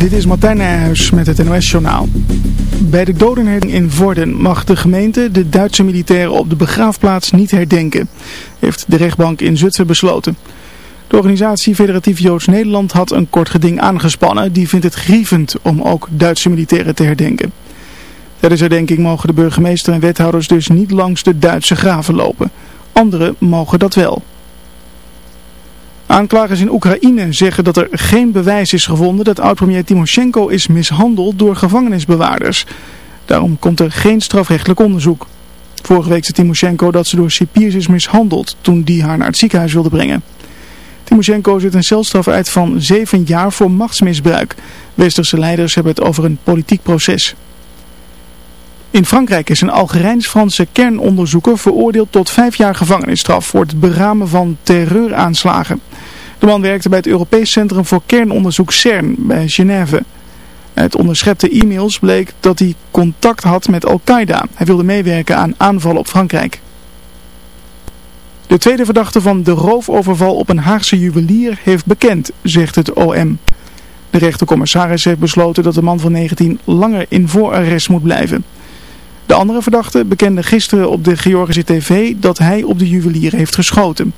Dit is Martijn Nijhuis met het NOS-journaal. Bij de dodenherdenking in Vorden mag de gemeente de Duitse militairen op de begraafplaats niet herdenken, heeft de rechtbank in Zutphen besloten. De organisatie Federatief Joods Nederland had een kort geding aangespannen. Die vindt het grievend om ook Duitse militairen te herdenken. Tijdens herdenking mogen de burgemeester en wethouders dus niet langs de Duitse graven lopen. Anderen mogen dat wel. Aanklagers in Oekraïne zeggen dat er geen bewijs is gevonden dat oud-premier Timoshenko is mishandeld door gevangenisbewaarders. Daarom komt er geen strafrechtelijk onderzoek. Vorige week zei Timoshenko dat ze door cipiers is mishandeld toen die haar naar het ziekenhuis wilde brengen. Timoshenko zit een celstraf uit van zeven jaar voor machtsmisbruik. Westerse leiders hebben het over een politiek proces. In Frankrijk is een Algerijns-Franse kernonderzoeker veroordeeld tot vijf jaar gevangenisstraf voor het beramen van terreuraanslagen. De man werkte bij het Europees Centrum voor Kernonderzoek CERN bij Genève. Uit onderschepte e-mails bleek dat hij contact had met Al-Qaeda. Hij wilde meewerken aan aanvallen op Frankrijk. De tweede verdachte van de roofoverval op een Haagse juwelier heeft bekend, zegt het OM. De rechtercommissaris heeft besloten dat de man van 19 langer in voorarrest moet blijven. De andere verdachte bekende gisteren op de Georgische tv dat hij op de juwelier heeft geschoten.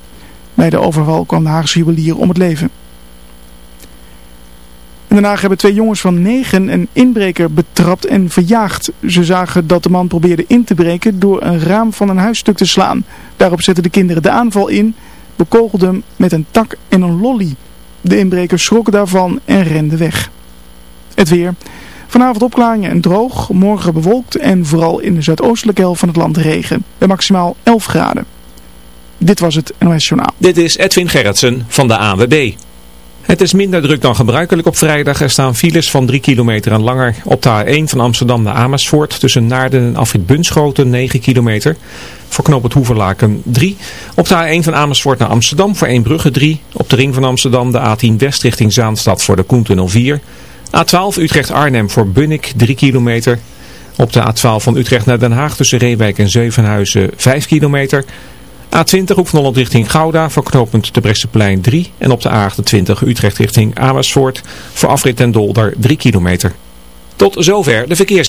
Bij de overval kwam de Haagse juwelier om het leven. En daarna hebben twee jongens van negen een inbreker betrapt en verjaagd. Ze zagen dat de man probeerde in te breken door een raam van een huisstuk te slaan. Daarop zetten de kinderen de aanval in, bekogelden hem met een tak en een lolly. De inbreker schrok daarvan en rende weg. Het weer... Vanavond opklaringen en droog, morgen bewolkt en vooral in de zuidoostelijke helft van het land regen. Bij maximaal 11 graden. Dit was het NOS Journaal. Dit is Edwin Gerritsen van de ANWB. Het is minder druk dan gebruikelijk op vrijdag. Er staan files van 3 kilometer en langer op de A1 van Amsterdam naar Amersfoort. Tussen Naarden en Afrit Bunschoten 9 kilometer. Voor knoop het Hoeverlaken 3. Op de A1 van Amersfoort naar Amsterdam voor 1 Brugge 3. Op de ring van Amsterdam de A10 West richting Zaanstad voor de Koentunnel 4. A12 Utrecht-Arnhem voor Bunnik 3 kilometer. Op de A12 van Utrecht naar Den Haag tussen Reewijk en Zevenhuizen 5 kilometer. A20 Hoek van Holland richting Gouda voor knooppunt de Bresseplein 3. En op de A28 Utrecht richting Amersfoort voor afrit en Dolder 3 kilometer. Tot zover de verkeers.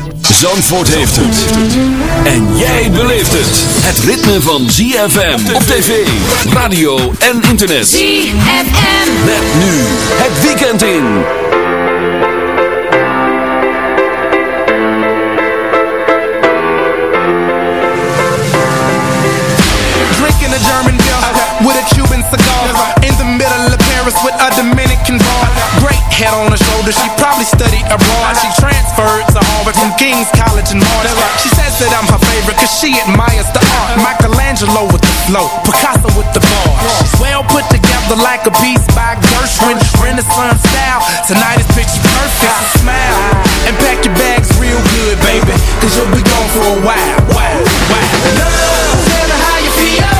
Zandvoort heeft het. En jij beleeft het. Het ritme van ZFM op tv, radio en internet. ZFM. Met nu het weekend in. Drinking a German beer with a Cuban cigar. In the middle of Paris with a Dominican bar. Head on her shoulder. She probably studied abroad. She transferred to Harvard from King's College in March. She says that I'm her favorite cause she admires the art. Uh-huh. Michelangelo with the flow, Picasso with the bar. She's well put together like a piece by Gershwin. Uh-huh. Renaissance style. Tonight is picture perfect. So smile uh-huh. and pack your bags real good, baby. Cause you'll be gone for a while. Wow, wow. Love, tell me how you feel.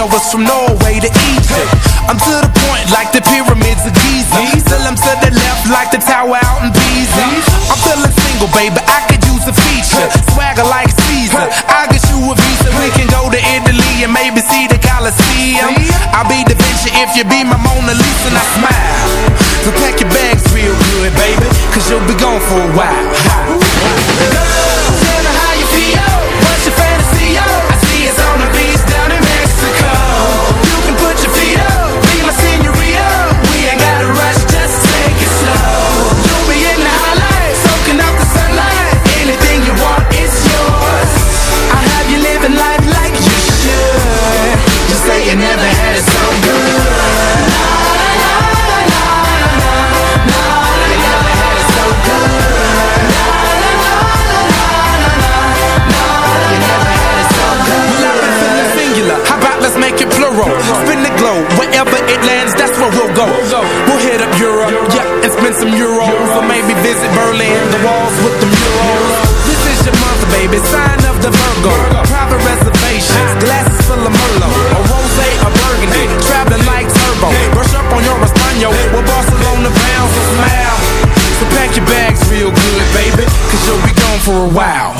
Layovers from Norway to Egypt. I'm to the point like the pyramids of Giza. Still I'm to the left like the tower out in Pisa. I'm feeling single, baby. I could use a feature. Swagger like Caesar. I'll get you a visa. We can go to Italy and maybe see the Colosseum. I'll be Da Vinci if you be my Mona Lisa and I smile. So pack your bags real good, baby. Cause you'll be gone for a while. Go. We'll hit up Europe, yeah, and spend some euros, or maybe visit Berlin, the walls with the murals. This is your month, baby, sign of the Virgo. Private reservations, glasses full of Merlot, a rosé, a burgundy, traveling like turbo. Brush up on your Espanol, we're Barcelona bound, so smile. So pack your bags real good, baby, cause you'll be gone for a while.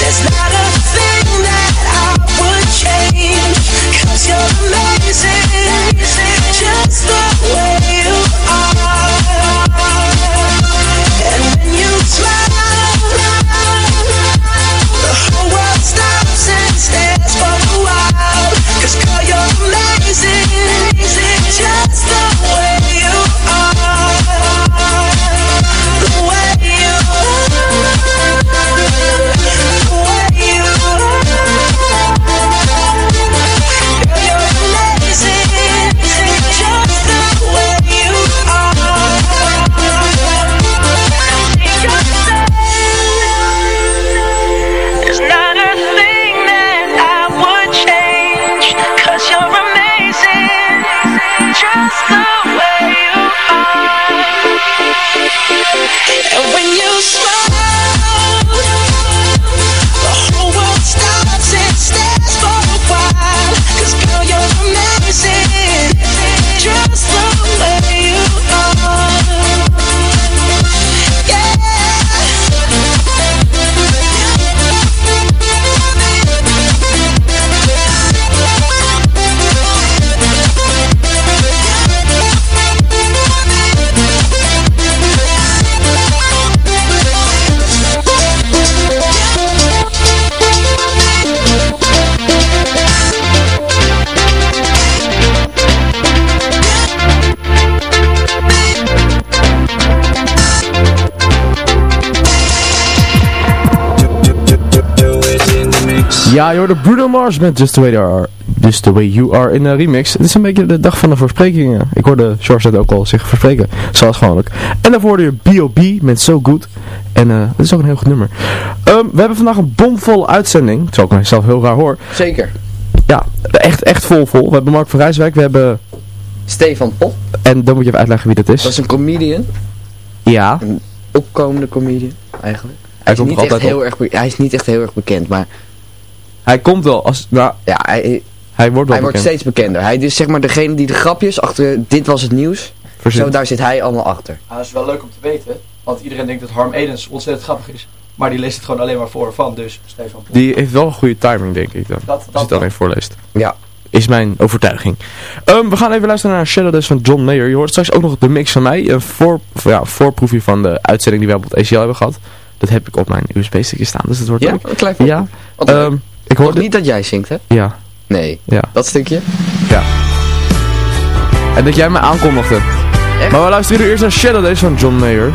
there's not a thing that I would change. Cause you're amazing, just the way you are. And when you smile, the whole world stops and stares for a while. Cause girl, you're amazing, Ja, je hoorde Bruno Mars met Just the Way You Are, Just the Way You Are in de remix. Het is een beetje de dag van de voorsprekingen. Ik hoorde George dat ook al zich verspreken, zoals gewoonlijk. En daarvoor hoorde je B.O.B. met So Good. En eh dat is ook een heel goed nummer. Ehm, we hebben vandaag een bomvolle uitzending, terwijl ik mijzelf heel raar hoor. Zeker. Ja, echt, echt vol vol. We hebben Mark van Rijswijk, we hebben... Stefan Pop. En dan moet je even uitleggen wie dat is. Dat is een comedian. Ja. Een opkomende comedian, eigenlijk. Hij Hij is, niet echt altijd heel erg hij is niet echt heel erg bekend, maar Hij komt wel als... Nou, ja, hij, hij wordt wel hij wordt steeds bekender. Hij is zeg maar degene die de grapjes achter dit was het nieuws. Verzint. Zo, daar zit hij allemaal achter. Ja, dat is wel leuk om te weten, want iedereen denkt dat Harm Edens ontzettend grappig is. Maar die leest het gewoon alleen maar voor van, dus Stefan. Die heeft wel een goede timing, denk ik dan. Dat- als dat hij het alleen voorleest. Ja. Is mijn overtuiging. Ehm, we gaan even luisteren naar Shadow Dust van John Mayer. Je hoort straks ook nog de mix van mij. Een voor, ja, voorproefje van de uitzending die we op het ACL hebben gehad. Dat heb ik op mijn USB-stickje staan, dus dat wordt Ja, leuk. een klein Ja. Ehm, ik hoorde... niet dat jij zingt, hè? Ja. Nee. Ja. Dat stukje? Ja. En dat jij me aankondigde. Maar we luisteren nu eerst naar Shadow Days van John Mayer.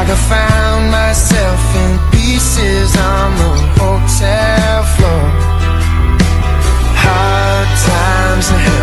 Like I found myself in pieces on the hotel floor. Hard times have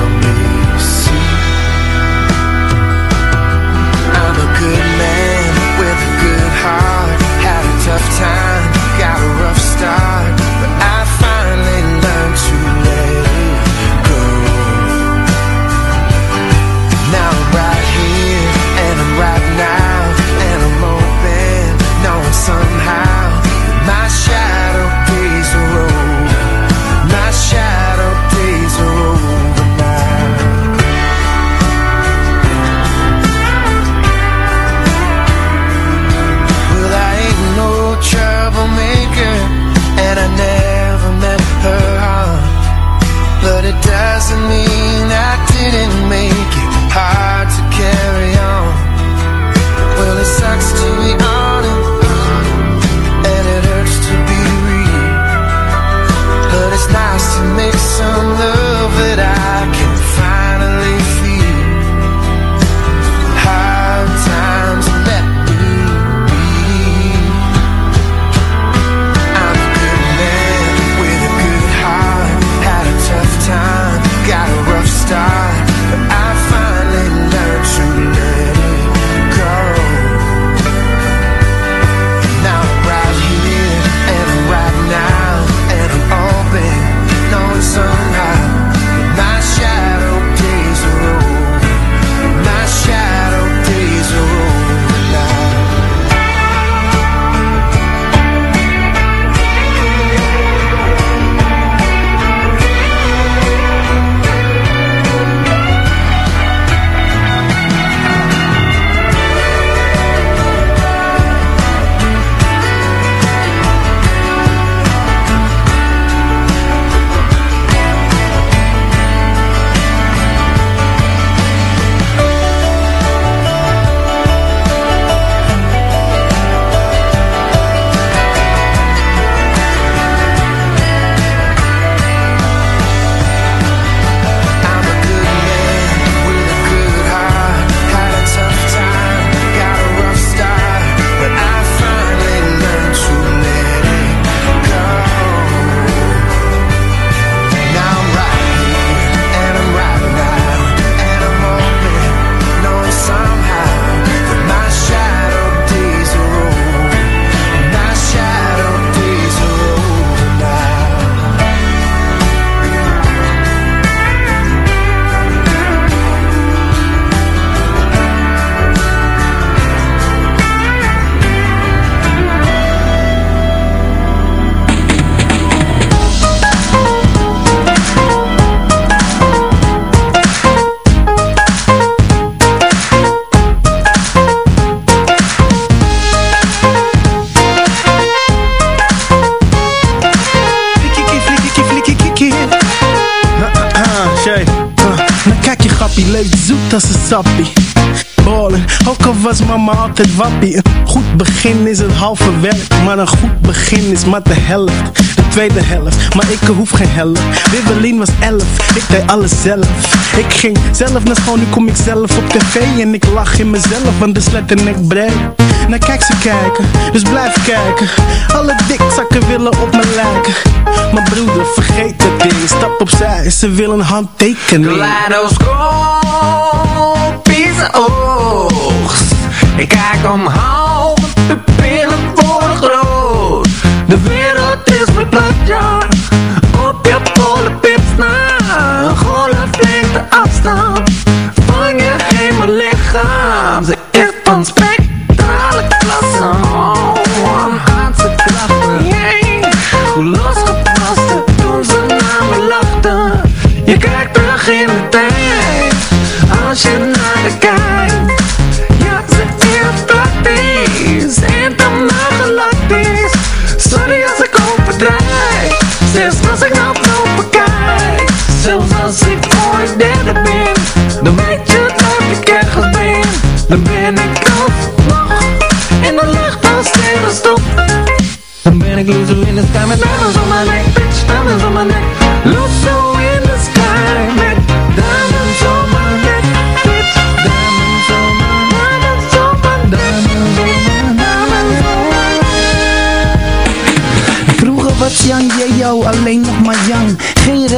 bleef zoet als een sappie. Ballen, ook al was mama altijd wappie. Een goed begin is het halve werk Maar een goed begin is maar de helft tweede helft, maar ik hoef geen helft. Wibbelien was elf, ik deed alles zelf. Ik ging zelf naar school, nu kom ik zelf op tv En ik lach in mezelf, want de slet en ik breed Nou kijk ze kijken, dus blijf kijken. Alle dikzakken willen op me lijken. Maar broeder, vergeet het ding Stap opzij, ze willen handtekening. Kaleidoscoop is oogst. Ik kijk omhoog, de pupillen worden groot. De op je polenpips na. Een golflengte afstand van je hemellichaam. Ze Dan ben ik loser in the sky met diamonds on my neck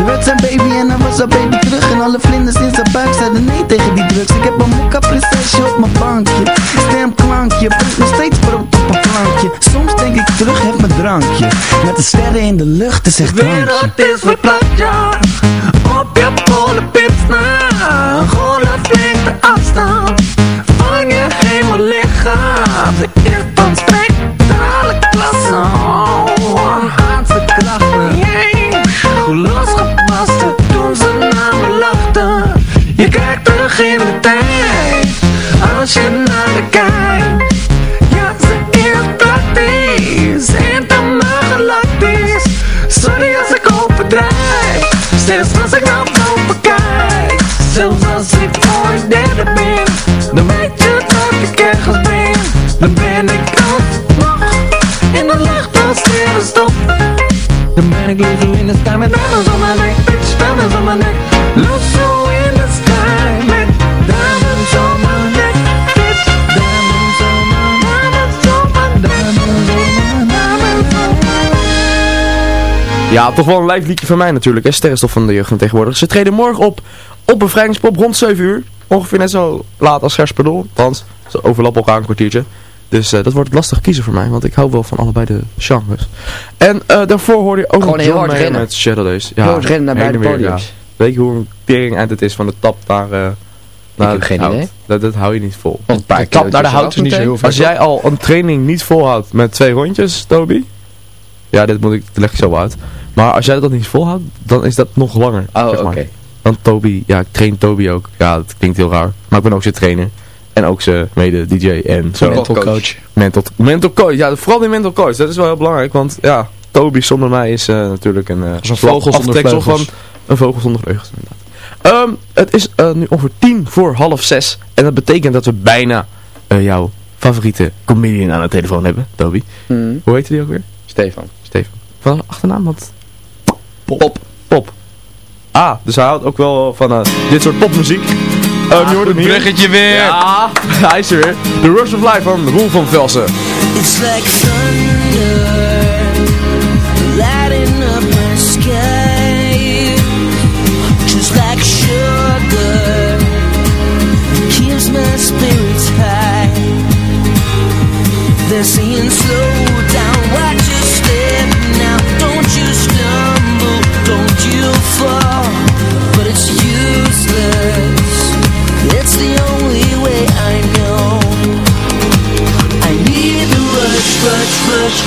Ze werd zijn baby en hij was haar baby terug. En alle vlinders in zijn buik zeiden nee tegen die drugs. Ik heb een mokka prinsesje op mijn bankje. Stemklankje, brengt nog steeds brood op een plankje. Soms denk ik terug, heb mijn drankje. Met de sterren in de lucht, is echt De drankje. wereld is verplaatst, ja Op je polenpips na Een golflengte afstand. Van je hemellichaam Ze is van In de sky Met on my neck on my neck in the sky Ja, toch wel een live liedje van mij natuurlijk, hè? Sterrenstof van de jeugd van tegenwoordig. Ze treden morgen op op bevrijdingspop rond 7 uur. Ongeveer net zo laat als Gersperdol, want ze overlappen elkaar een kwartiertje. Dus eh, dat wordt lastig kiezen voor mij, want ik hou wel van allebei de genres. En eh, daarvoor hoorde je ook Gewoon nog John hard Mayer rennen. met Shadow Days. Heel hard rennen naar beide podiums. ja. Weet je hoe een tering eind het is van de tap naar... eh naar heb het geen hout? idee. Dat, dat hou je niet vol. Een paar tap naar de hout is niet zo heel ver. Als jij al een training niet volhoudt met twee rondjes, Toby. Ja, dit moet ik, dit leg ik zo uit. Maar als jij dat niet volhoudt, dan is dat nog langer. Oh, zeg maar. oké. Dan Toby, ja, ik train Toby ook. Ja, dat klinkt heel raar. Maar ik ben ook zijn trainer. En ook zijn mede DJ en zo. Mental coach. Mental, mental coach. Ja, vooral die mental coach. Dat is wel heel belangrijk. Want ja, Toby zonder mij is eh, natuurlijk een, eh, Als een vogel zonder vleugels. van een vogel zonder vleugels. Inderdaad. Ehm, het is eh, nu ongeveer tien voor half zes. En dat betekent dat we bijna eh, jouw favoriete comedian aan de telefoon hebben, Toby. Hmm. Hoe heet die ook weer? Stefan. Stefan. Van achternaam? Wat? Pop. Pop. Ah, dus hij houdt ook wel van dit soort popmuziek. Je hoort hem hier. bruggetje weer. Ja, hij is er weer. The Rush of Life van Roel van Velsen. It's like thunder lighting up my sky, just like sugar keeps my spirits high. They're saying slow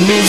me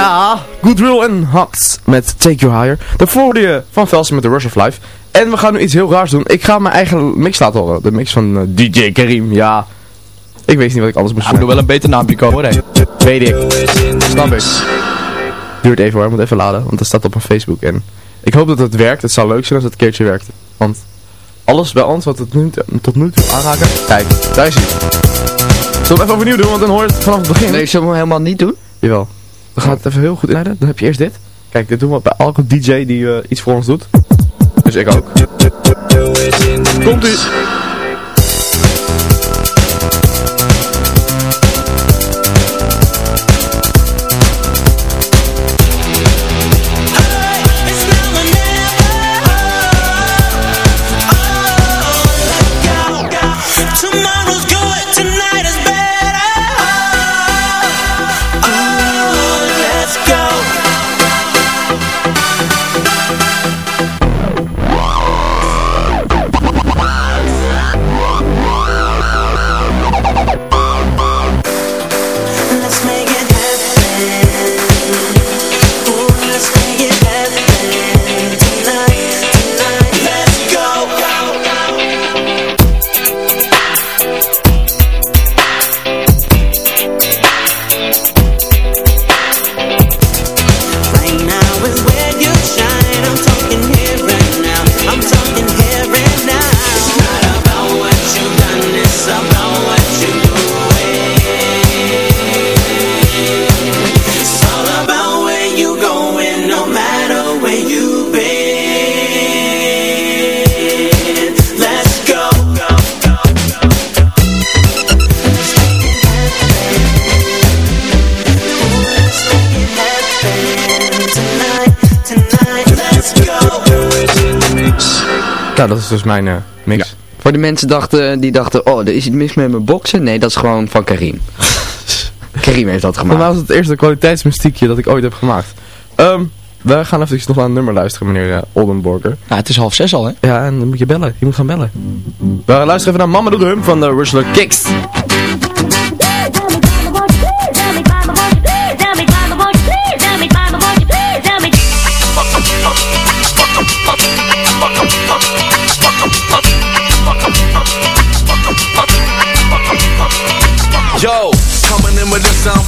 Ja, Good Drill en Hacks met Take You Higher. Daarvoor hoorde je Van Velsen met The Rush of Life. En we gaan nu iets heel raars doen. Ik ga mijn eigen mix laten horen. De mix van eh, DJ Karim. Ja, ik weet niet wat ik anders moest Ja, doen. moet wel een beter naampje komen, hè. Weet ik. Snap ik. Duurt even hoor, ik moet even laden, want dat staat op mijn Facebook. En ik hoop dat het werkt. Het zou leuk zijn als het een keertje werkt. Want alles bij ons wat het nu, tot nu toe aanraken. Kijk, daar is hij. Zullen we even overnieuw doen, want dan hoor je het vanaf het begin. Nee, ik zou hem helemaal niet doen. Jawel. Dan gaat het even heel goed inleiden. Dan heb je eerst dit. Kijk, dit doen we bij elke DJ die eh, iets voor ons doet. Dus ik ook. Komt Nou, dat is dus mijn eh, mix. Voor de mensen dachten, die dachten, oh, er is iets mis met mijn boksen. Nee, dat is gewoon van Karim. Karim heeft dat Voor gemaakt. mij was het eerste kwaliteitsmustiekje dat ik ooit heb gemaakt. Ehm, we gaan even nog naar een nummer luisteren, meneer uh, Oldenborger. Ja, het is half zes al, hè? Ja, en dan moet je bellen. Je moet gaan bellen. We luisteren even naar Mama Doe de Hum van de Russell Kicks.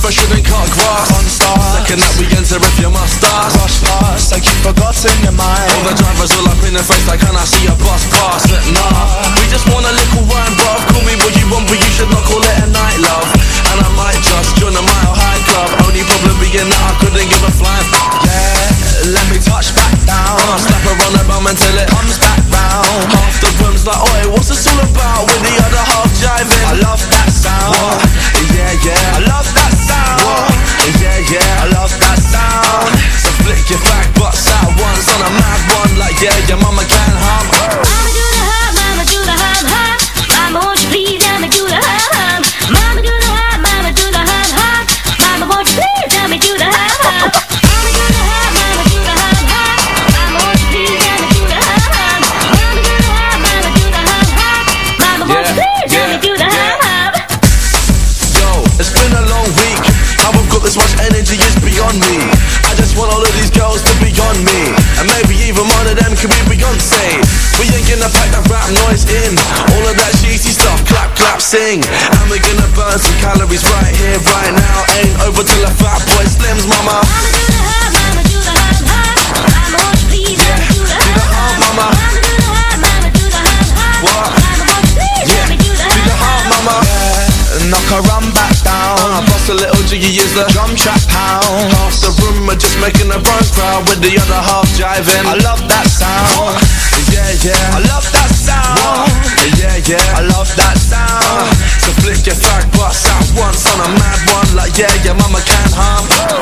With fresher than cut grass. On stars, second that we enter if you must start. Rush past, like you forgotten your mind. All the drivers all up in the face, like can I see a bus pass? But nah, we just want a little wine, bruv. Call me what you want, but you should not call it a night, love. And I might just join a mile high club. Only problem being that I couldn't give a flying. Yeah, let me touch back down. Uh, slap her on the bum until it comes back round. Half the room's like, oi, what's this all about? With the other half jiving. I love that sound. Yeah, yeah, I love that sound. Yeah, yeah, I love that sound. So flick your back butts out once on a mad one, like yeah, your mama can hum. Mama sing. And we're gonna burn some calories right here, right now. Ain't over till a fat boy slims, mama. Mama do the hum. Mama won't you please let me do the hum hum. Mama. Mama do the hum, mama do the hum. What? Mama won't you please me do the hum. mama. knock her run back down. Uh, bust a little jiggy is the drum track pound. Half the room are just making a run crowd with the other half jiving. I love that sound. Yeah, yeah. I love that sound. Yeah, yeah. I love that. So flick your fag butts out once on a mad one, like yeah, your mama can hum.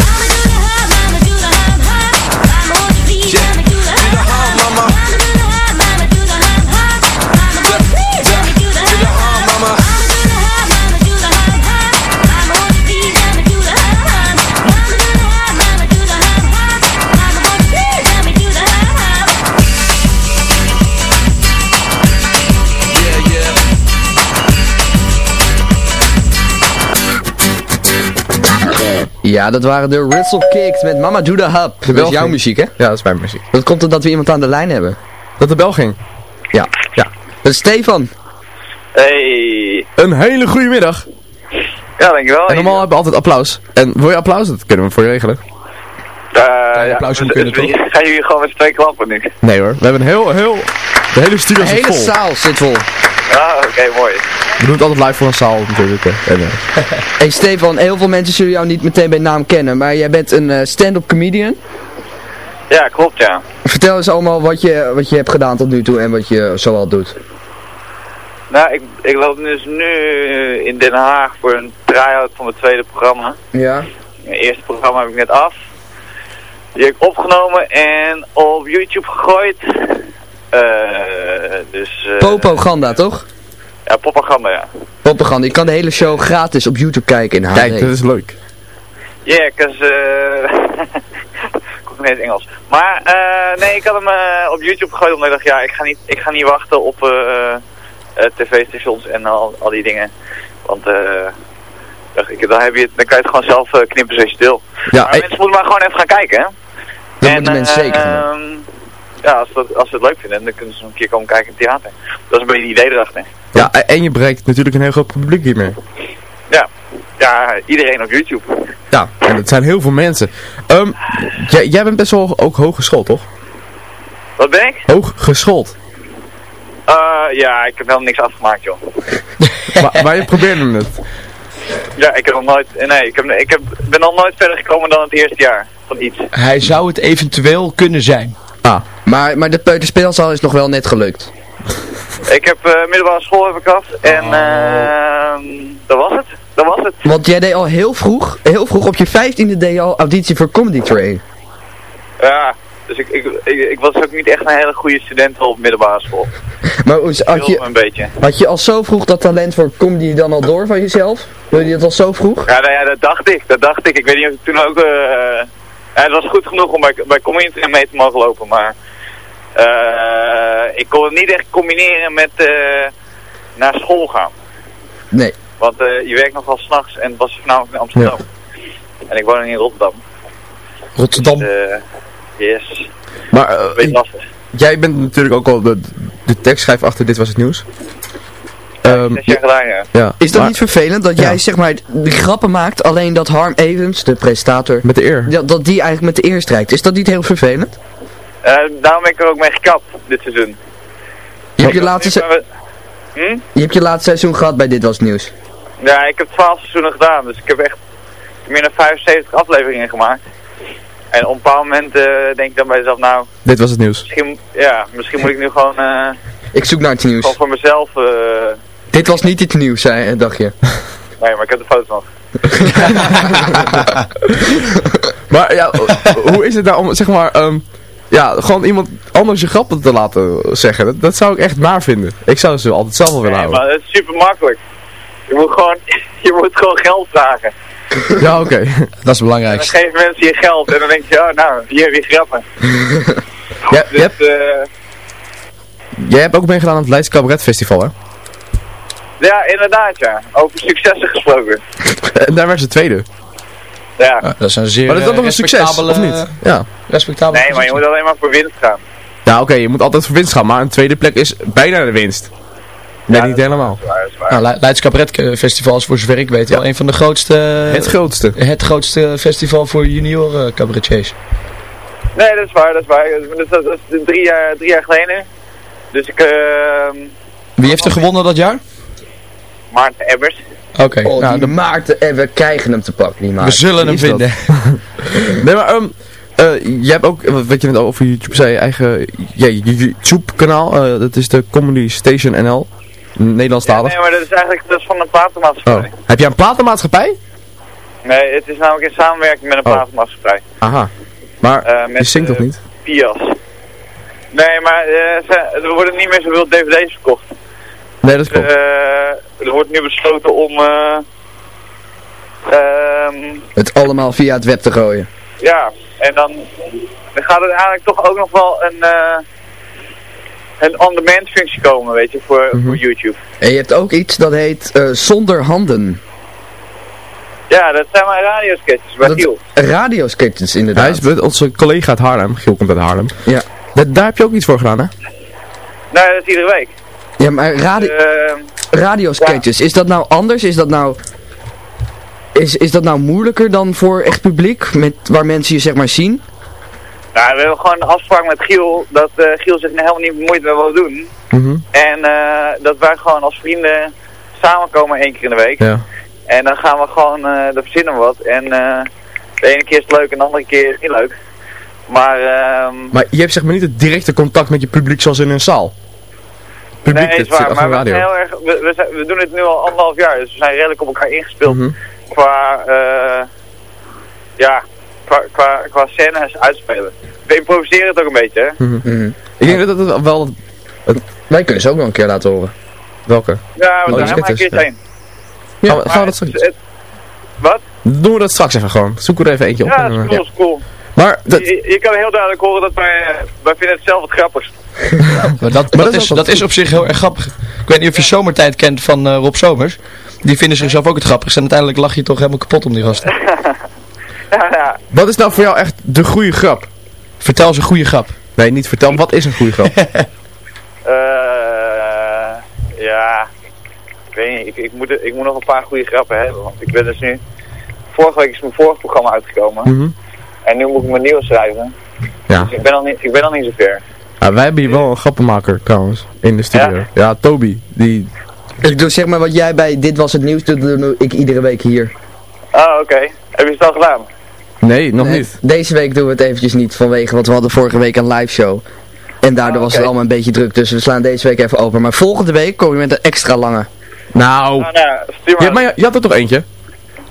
Ja, dat waren de Ritzel Kicks met Mama Do The Hub. Dat is jouw ging. muziek, hè? Ja, dat is mijn muziek. Dat komt omdat we iemand aan de lijn hebben. Dat de bel ging. Ja. Ja. Dat is Stefan. Hey. Een hele goede middag. Ja, dankjewel. En normaal hebben we altijd applaus. En wil je applaus? Dat kunnen we voor je regelen. Uh, ja, applaus dus- kunnen, dus toch? Gaan jullie gewoon met twee klappen nu? Nee hoor, we hebben een heel, heel... De hele studio De zit hele vol. zaal zit vol. Ah, oké, mooi. We doen het altijd live voor een zaal natuurlijk. hè. En, eh, Hey Stefan, heel veel mensen zullen jou niet meteen bij naam kennen, maar jij bent een eh, stand-up comedian. Ja, klopt, ja. Vertel eens allemaal wat je, wat je hebt gedaan tot nu toe en wat je zoal doet. Nou, ik, ik loop dus nu in Den Haag voor een try-out van mijn tweede programma. Ja. Mijn eerste programma heb ik net af. Die heb ik opgenomen en op YouTube gegooid. Eh, dus... eh, Propaganda, toch? Ja, propaganda, ja. Propaganda. Je kan de hele show gratis op YouTube kijken in HD. Kijk, dat is leuk. Ja, ik was... eh Komt niet eens Engels. Maar, eh, nee, ik had hem eh, op YouTube gegooid omdat ik dacht, ja, ik ga niet, ik ga niet wachten op eh, eh, tv-stations en al, al die dingen. Want, eh dacht ik, dan, heb je, het- dan kan je het gewoon zelf eh, knippen zoals je het wil. Ja, maar mensen moeten maar gewoon even gaan kijken, hè. Dat moeten mensen eh, zeker Ja, als, dat, als ze het leuk vinden, dan kunnen ze een keer komen kijken in het theater. Dat is een beetje het idee erachter. ja, en je bereikt natuurlijk een heel groot publiek hiermee. Ja, ja iedereen op YouTube. Ja, en dat zijn heel veel mensen. Ehm, jij, jij bent best wel ook hoog geschoold, toch? Wat ben ik? Hoog geschoold. Eh, ja, ik heb helemaal niks afgemaakt, joh. maar, maar je probeerde het. Ja, ik heb nog nooit, nee, ik, heb, ik heb, ben nog nooit verder gekomen dan het eerste jaar van iets. Hij zou het eventueel kunnen zijn. Ah. Maar, maar de peuterspeelzaal is nog wel net gelukt. Ik heb eh, middelbare school heb ik af en ehm dat was het. Dat was het. Want jij deed al heel vroeg, heel vroeg op je vijftiende deed je al auditie voor Comedy Train. Ja, dus ik, ik, ik, ik was ook niet echt een hele goede student op middelbare school. Maar hoe- had je, een beetje. had je al zo vroeg dat talent voor comedy dan al door van jezelf? Wil je dat al zo vroeg? Ja, nou ja, dat dacht ik. Dat dacht ik. Ik weet niet of ik toen ook... eh ja, het was goed genoeg om bij, bij Community mee te mogen lopen, maar... eh ik kon het niet echt combineren met eh, naar school gaan. Nee. Want eh, je werkt nogal s'nachts en het was voornamelijk in Amsterdam. En ik woon in Rotterdam. Rotterdam. Dus, yes. Maar beetje lastig. jij bent natuurlijk ook al de, de tekstschrijver achter Dit Was Het Nieuws. Ehm, Zes jaar gedaan, ja. ja. Is dat maar niet vervelend dat Ja. jij zeg maar de grappen maakt, alleen dat Harm Evans, de presentator, Met de eer. dat, dat die eigenlijk met de eer strijkt? Is dat niet heel vervelend? Eh, daarom ben ik er ook mee gekapt, dit seizoen. Je hebt je, laatste, se- Hm? je hebt je laatste seizoen gehad bij Dit Was Het Nieuws. Ja, ik heb 12 seizoenen gedaan, dus ik heb echt meer dan 75 afleveringen gemaakt. En op een bepaald moment eh, denk ik dan bij mezelf, nou, Dit Was Het Nieuws. misschien, ja, misschien moet ik nu gewoon, eh, Ik zoek naar het nieuws. gewoon voor mezelf... eh, Dit was niet het nieuws, zei, dacht je. nee, maar ik heb de foto nog. Maar ja, hoe is het nou om, zeg maar, ehm, ja, gewoon iemand anders je grappen te laten zeggen? Dat, dat zou ik echt naar vinden. Ik zou ze altijd zelf wel willen Nee, houden. maar het is super makkelijk. Je moet gewoon, je moet gewoon geld vragen. Ja, oké. Dat is het En dan geven mensen je geld en dan denk je, oh nou, hier heb je grappen. Ja, Dus, je hebt, eh, jij hebt ook meegedaan aan het Leids Cabaret Festival, hè? Ja, inderdaad ja. Over successen gesproken. En daar werd ze tweede. Ja. Ja, dat is een zeer Maar dat is dan eh, nog een succes, of niet? Ja. Respectabele Nee, maar je moet alleen maar voor winst gaan. Ja, oké, je moet altijd voor winst gaan, maar een tweede plek is bijna de winst. Nee, niet helemaal. Dat is waar, dat is waar. Nou, Le- Leids Cabaret eh, Festival is voor zover ik weet wel een van de grootste... Het grootste. het grootste festival voor junioren cabaretiers. Nee, dat is waar, dat is waar. Dat is, dat drie, jaar, drie jaar geleden. Dus ik, ehm Wie heeft er gewonnen dat jaar? Maarten Ebbers. Oké. Oh, nou, die Maarten, en we krijgen hem te pakken, die Maarten. We zullen hem vinden. nee, maar um, jij hebt ook, wat wat je net over YouTube zei, je eigen ja, je YouTube kanaal. eh, dat is de Comedy Station NL. Nederlandstalig. Nee, maar dat is eigenlijk dat is van een platenmaatschappij. oh. Heb jij een platenmaatschappij? Nee, het is namelijk in samenwerking met een Oh. platenmaatschappij. Aha. Maar Eh, je met, zingt toch eh, niet? Pias. Nee, maar eh, ze- er worden niet meer zoveel dvd's verkocht. Nee, dat klopt. Eh, er wordt nu besloten om... eh, ehm, Het allemaal via het web te gooien. ja, en dan, dan gaat er eigenlijk toch ook nog wel een... eh een on-demand functie komen, weet je, voor, Mhm. voor YouTube. En je hebt ook iets dat heet eh, Zonder Handen. Ja, dat zijn mijn radiosketches bij Giel. Radiosketches inderdaad. Hij is met onze collega uit Haarlem. Giel komt uit Haarlem. Ja. Da- daar heb je ook iets voor gedaan, hè? Nee, dat is iedere week. Ja, maar radio Eh, radiosketches, is dat nou anders? Is dat nou... Is, is dat nou moeilijker dan voor echt publiek, met, waar mensen je zeg maar zien? nou, we hebben gewoon een afspraak met Giel, dat eh, Giel zich helemaal niet bemoeit met wat we doen. Mhm. En eh, dat wij gewoon als vrienden samenkomen één keer in de week. Ja. En dan gaan we gewoon, eh dan verzinnen we wat. En eh, de ene keer is het leuk en de andere keer is het niet leuk. Maar, ehm Maar je hebt zeg maar niet het directe contact met je publiek zoals in een zaal. Publiek, nee, dat is waar. zit Maar we, zijn radio. heel erg, we, we, zijn- we doen het nu al anderhalf jaar, dus we zijn redelijk op elkaar ingespeeld. Mhm. Qua, eh ja, qua, qua, qua scènes uitspelen. We improviseren het ook een beetje, hè. Mhm. Ik denk dat het wel... Wij kunnen ze ook nog een keer laten horen. Welke? Ja, we Oh, zijn die helemaal een sketches, keertje heen. gaan, we, gaan we dat straks... wat? Doen we dat straks even gewoon. Zoek er even eentje op. Ja, dat is eh, cool, cool. Maar dat, Je, je kan heel duidelijk horen dat wij, eh, wij vinden het zelf het grappigst. Maar dat, dat, is, dat is op zich heel erg grappig. Ik weet niet of je Zomertijd kent van eh, Rob Somers. Die vinden zichzelf ook het grappigst. En uiteindelijk lach je toch helemaal kapot om die gasten. Ja, ja. wat is nou voor jou echt de goede grap? Vertel eens een goede grap. Nee, niet vertel. Wat is een goede grap? Eh, ja, ik weet niet, ik, ik, moet, ik moet nog een paar goede grappen hebben, want ik ben dus nu... Vorige week is mijn vorige programma uitgekomen Mhm. en nu moet ik mijn nieuwe schrijven. Ja. Dus ik ben al niet, ik ben al niet zo ver. Ah, wij hebben hier wel een grappenmaker trouwens. In de studio. Ja, Toby. Die... Ik doe zeg maar wat jij bij Dit Was Het Nieuws doet, doe ik iedere week hier. Ah, oké. Heb je het al gedaan? Nee, nog Nee, niet. Deze week doen we het eventjes niet vanwege, want we hadden vorige week een live show. En daardoor was het allemaal een beetje druk, dus we slaan deze week even over. Maar volgende week kom je met een extra lange. Nou, Ah, nou, stuur maar. ja, maar je, je had er toch eentje?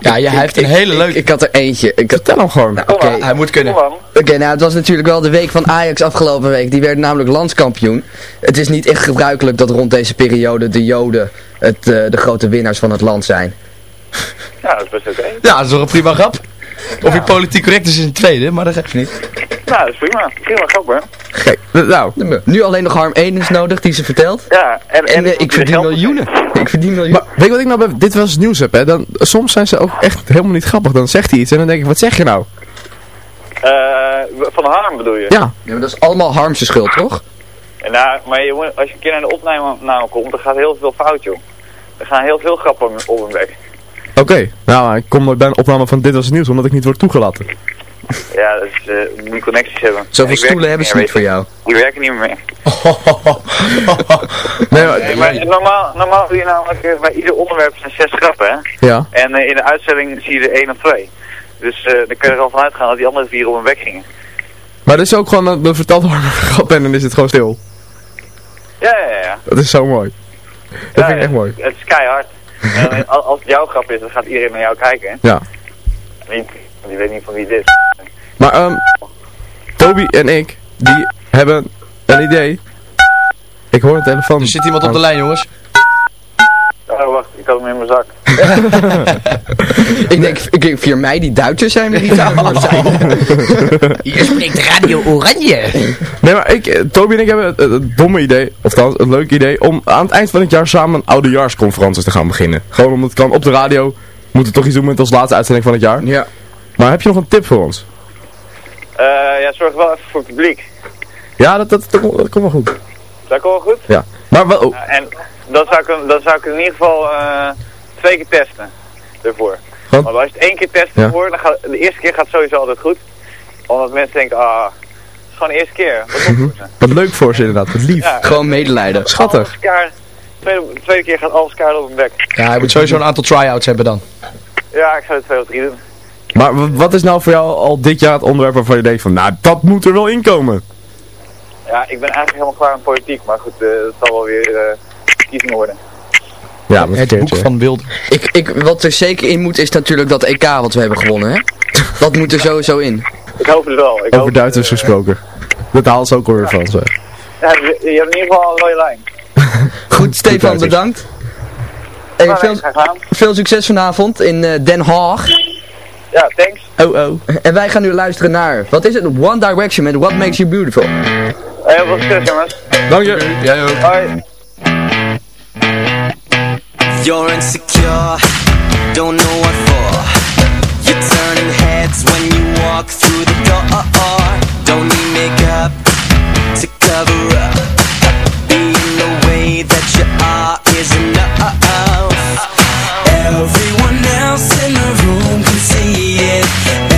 Ja, ja hij heeft een ik- hele leuke... Ik, had er eentje. Ik had, Vertel hem gewoon. Nou, Oké, hij moet kunnen. Oké, nou het was natuurlijk wel de week van Ajax afgelopen week. Die werd namelijk landskampioen. Het is niet echt gebruikelijk dat rond deze periode de Joden het, eh, de grote winnaars van het land zijn. Ja, dat is best oké. Ja, dat is toch een prima grap. Of je politiek correct is in het tweede, maar dat geeft niet. Nou, dat is prima. Prima grap, hè? Kijk, nou. Nu alleen nog Harm Edens nodig die ze vertelt. Ja, en, En eh, ik er verdien miljoenen. Ik verdien miljoenen. Maar weet je wat ik nou bij dit was nieuws heb, hè? Dan, soms zijn ze ook echt helemaal niet grappig. Dan zegt hij iets en dan denk ik, wat zeg je nou? Eh, van Harm bedoel je? Ja. Ja, maar dat is allemaal Harm's schuld, toch? En nou, maar als je een keer naar de opname komt, dan gaat heel veel fout, joh. Er gaan heel veel grappen op hun weg. Oké. Nou, ik kom nooit bij een opname van Dit Was Het Nieuws, omdat ik niet word toegelaten. Ja, dat is, eh, moet je connecties hebben. Zoveel stoelen hebben ze niet voor jou. Die werken niet meer mee. Nee, maar, Nee, maar normaal, normaal doe je namelijk eh, bij ieder onderwerp zijn zes grappen, hè? Ja. En eh, in de uitzending zie je er één of twee. Dus dan kun je er al van uitgaan dat die andere vier op hun weg gingen. Maar dat is ook gewoon, dan vertelt Harm een grap en dan is het gewoon stil. Ja, ja, ja. Dat is zo mooi. Dat Ja, vind ik echt het- mooi. Het is keihard. en als het jouw grap is, dan gaat iedereen naar jou kijken. hè? Ja. Want die weet niet van wie het is. Maar, ehm Toby en ik, die hebben een idee. Ik hoor een telefoon. Er zit iemand op de lijn, jongens. Oh, wacht, ik had hem in mijn zak. Ik denk, ik denk via mij die Duitsers zijn er niet aan het zijn. Je spreekt Radio Oranje. Nee, maar ik, eh, Toby en ik hebben het, domme idee, of althans een leuk idee, om aan het eind van het jaar samen een oudejaarsconferenties te gaan beginnen. Gewoon omdat het kan op de radio, moeten we toch iets doen met ons laatste uitzending van het jaar. Ja. Maar heb je nog een tip voor ons? Uh, ja, zorg wel even voor het publiek. Ja, dat, dat, dat, komt wel goed. Dat komt wel goed? Ja. Maar wel... Nou, en dan zou, ik, dan zou ik in ieder geval eh, twee keer testen ervoor. Want, als je het één keer testen ervoor, voor, dan gaat, de eerste keer gaat sowieso altijd goed. Omdat mensen denken, ah, het is gewoon de eerste keer. Mhm. Wat, leuk voor ze inderdaad, wat lief. Gewoon medelijden, schattig. De tweede, keer gaat alles kaart op hun bek. Ja, hij moet sowieso een aantal try-outs hebben dan. Ja, ik zou het twee of drie doen. Maar wat is nou voor jou al dit jaar het onderwerp waarvan je denkt van, nou dat moet er wel inkomen? Ja, ik ben eigenlijk helemaal klaar aan politiek, maar goed, eh, het zal wel weer eh, verkiezingen worden. Ja, het boek van Wild. Ik, ik, wat er zeker in moet is natuurlijk dat EK wat we hebben gewonnen, hè? Dat moet er sowieso in. Ik hoop het wel. Ik Over Duitsers eh, gesproken. Dat haal ze ook alweer van, zo. Ja, je, hebt in ieder geval een rode lijn. Goed, Stefan, bedankt. Veel, veel, succes vanavond in Den Haag. Ja, thanks. Oh, oh. En wij gaan nu luisteren naar, wat is het? One Direction met What Makes You Beautiful. Heel veel succes, jongens. Dank je. Jij ook. Hoi. You're insecure, don't know what for. You're turning heads when you walk through the door. Don't need makeup to cover up. Being the way that you are is enough. Everyone else in the it.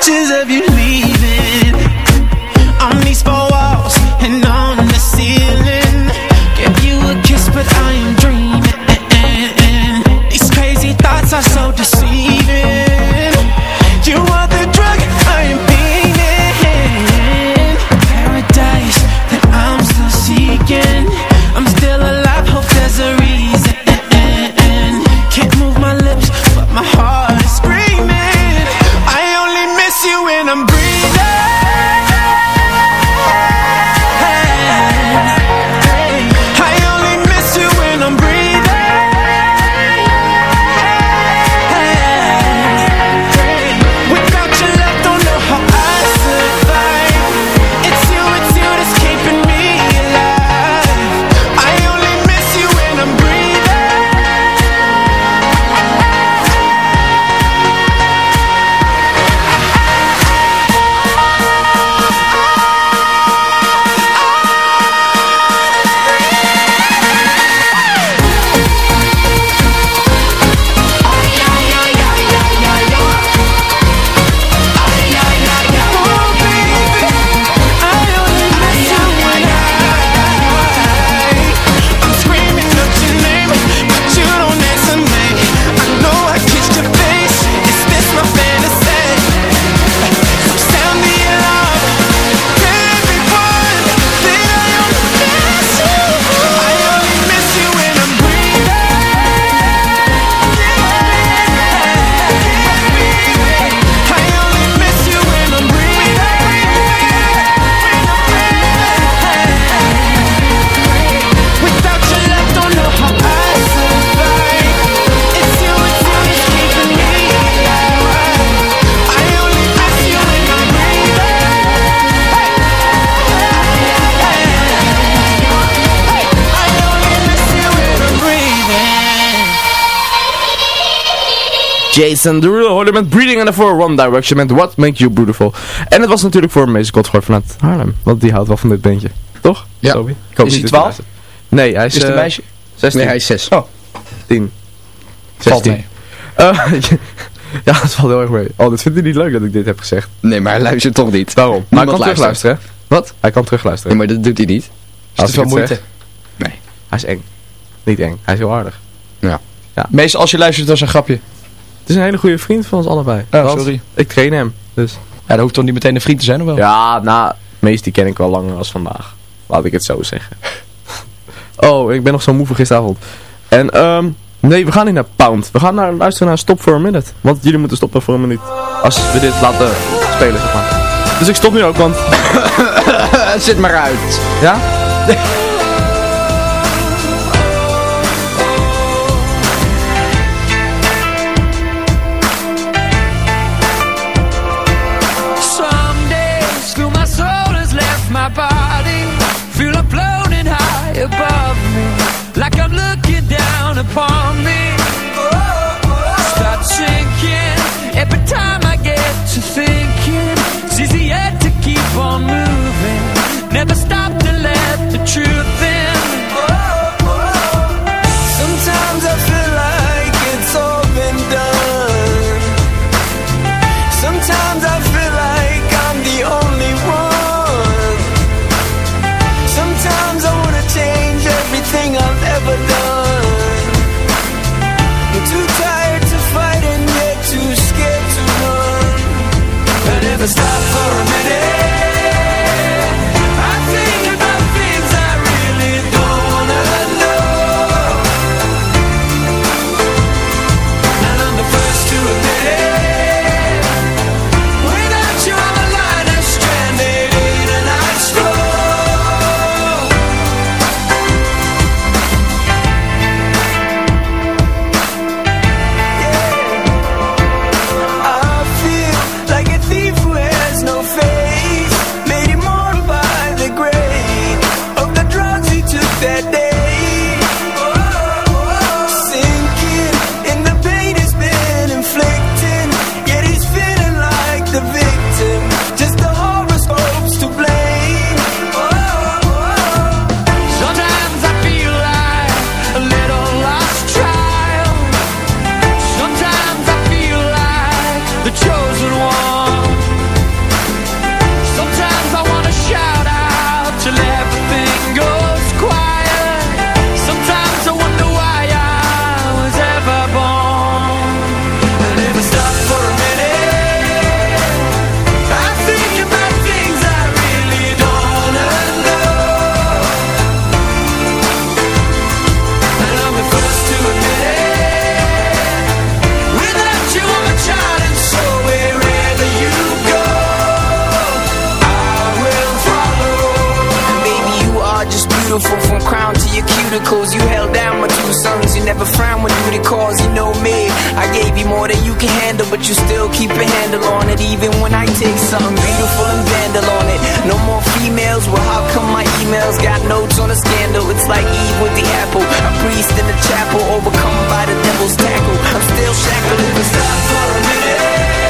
Pictures of you Jason Derulo hoorde met Breeding en daarvoor One Direction met What Makes You Beautiful. En het was natuurlijk voor Mees Godfroy vanuit Haarlem, want die houdt wel van dit bandje. Toch? Ja. Toby? Ik hoop Is niet hij dat 12? luistert. Nee, hij is... Is het een eh, meisje? 16. Nee, hij is 6. Oh. 10. Valt 16. Eh, ja, dat valt heel erg mee. Oh, dat vindt hij niet leuk dat ik dit heb gezegd. Nee, maar hij luistert toch niet. Waarom? Maar hij Niemand kan terugluisteren? Wat? Hij kan terugluisteren. Ja, maar dat doet hij niet. Als is wel het moeite. zeg. Nee. Hij is eng. Niet eng. Hij is heel aardig. Ja. ja. Meestal als je luistert, dat is een grapje. Het is een hele goede vriend van ons allebei. Oh, Want sorry. Ik train hem, dus... Ja, dat hoeft toch niet meteen een vriend te zijn, of wel? Ja, nou, meest die ken ik wel langer als vandaag. Laat ik het zo zeggen. oh, ik ben nog zo moe van gisteravond. En, ehm, nee, we gaan niet naar Pound. We gaan naar, luisteren naar Stop for a Minute. Want jullie moeten stoppen voor een minuut. Als we dit laten spelen, zeg maar. Dus ik stop nu ook, want... Zit maar uit. Ja? chemicals. You held down my two sons. You never frown when duty calls. You know me. I gave you more than you can handle, but you still keep a handle on it. Even when I take something beautiful and vandal on it. No more females. Well, how come my emails got notes on a scandal? It's like Eve with the apple. A priest in the chapel, overcome by the devil's tackle. I'm still shackled the stop for a minute.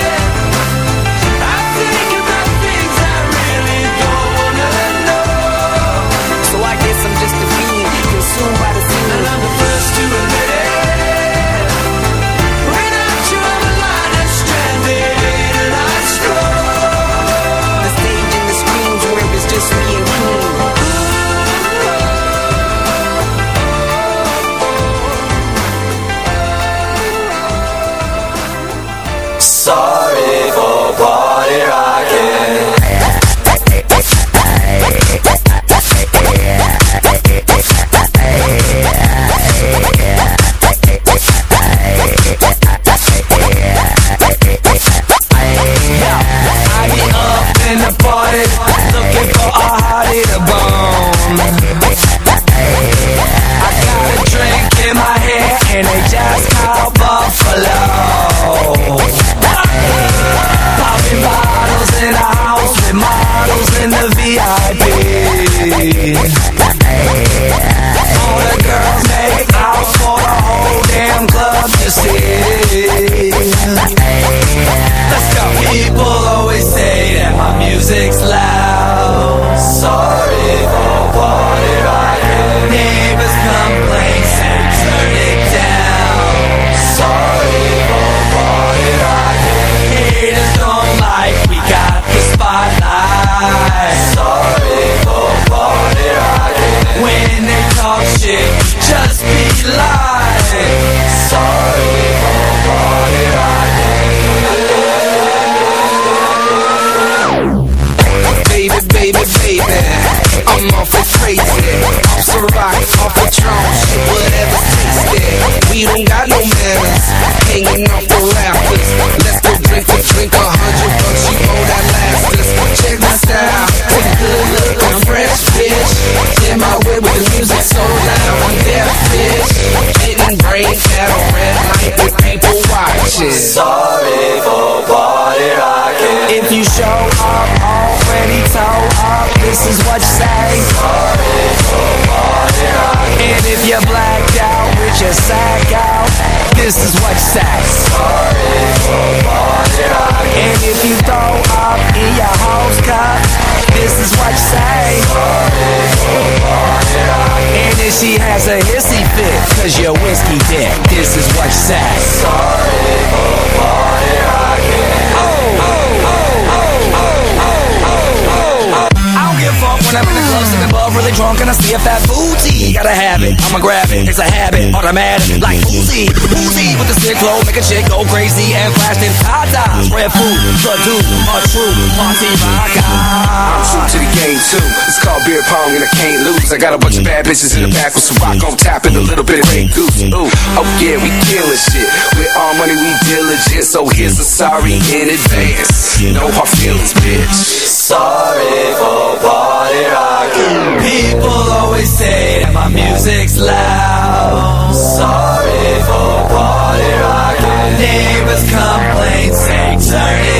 It's a habit, automatic, like Uzi. Uzi with the sick flow, make a chick go crazy and flash them tatas. Red food, the dude, a true party vodka. I'm true to the game too. It's called beer pong and I can't lose. I got a bunch of bad bitches in the back with some rock on tap and a little bit of Grey Goose. Ooh, oh yeah, we killing shit. With all money we diligent, so here's a sorry in advance. No hard feelings, bitch. Sorry for body rocking. People always say that my music's loud. Sorry for body rocking. Neighbors complain, say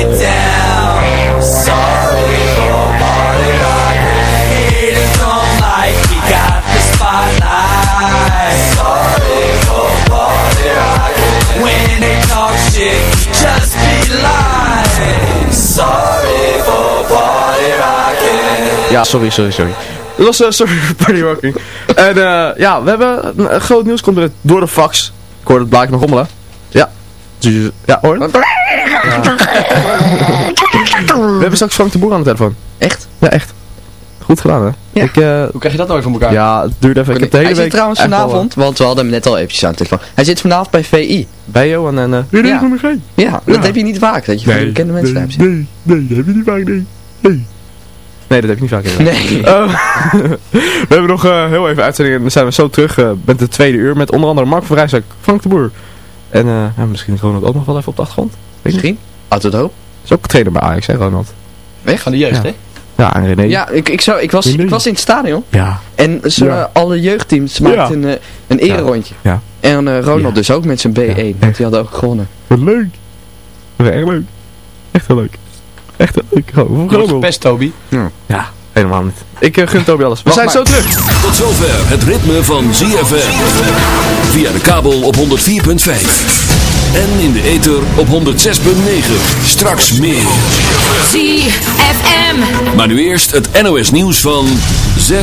it down. Sorry for body rocking. Haters don't like we got the spotlight. Sorry for body rocking. When they talk shit, just be lying. Sorry for body rocking. Ja, sorry, sorry, sorry. Dat was eh, sorry voor Party Rocking. En eh, ja, we hebben een, een groot nieuws komt er door de fax. Ik hoorde het blaadje nog rommelen. Ja. Dus, Ja, hoor. We hebben straks Frank de Boer aan de telefoon. Echt? Ja, echt. Goed gedaan, hè? Ja. Ik, eh, Hoe krijg je dat nou voor elkaar? ja, het duurde even. Ik heb de hele Hij week zit trouwens vanavond, want we hadden hem net al eventjes aan de telefoon. Hij zit vanavond bij VI. eh, bij Johan en... eh Ja. van de Ja, dat heb je niet vaak, dat je van bekende mensen daar hebt. Nee, nee, dat heb je niet vaak, nee. Nee. Nee, dat heb ik niet vaak inderdaad. Nee. Oh. we hebben nog eh, heel even uitzending en dan zijn we zo terug eh, met de tweede uur met onder andere Mark van Rijswijk, Frank de Boer. En eh, ja, misschien Ronald ook nog wel even op de achtergrond. Weet Misschien. Altijd hoop. Is ook trainer bij Ajax, hè Ronald? Weg? Van de jeugd, Ja. hè? Ja, en René. Ja, ik, ik, zou, ik, was, ik was in het stadion. Ja. En ze, Ja. alle jeugdteams maakten een, een ererondje. Ja. En Ronald dus ook met zijn B1. want die hadden ook gewonnen. Wat leuk. Dat is echt leuk. Echt heel leuk. Echt gewoon. gepest, Toby. Ja. ja, helemaal niet. Ik eh, gun Toby alles. We Wacht zijn zo terug. Tot zover het ritme van ZFM. Via de kabel op 104.5. En in de ether op 106.9. Straks meer. ZFM. Maar nu eerst het NOS nieuws van 6.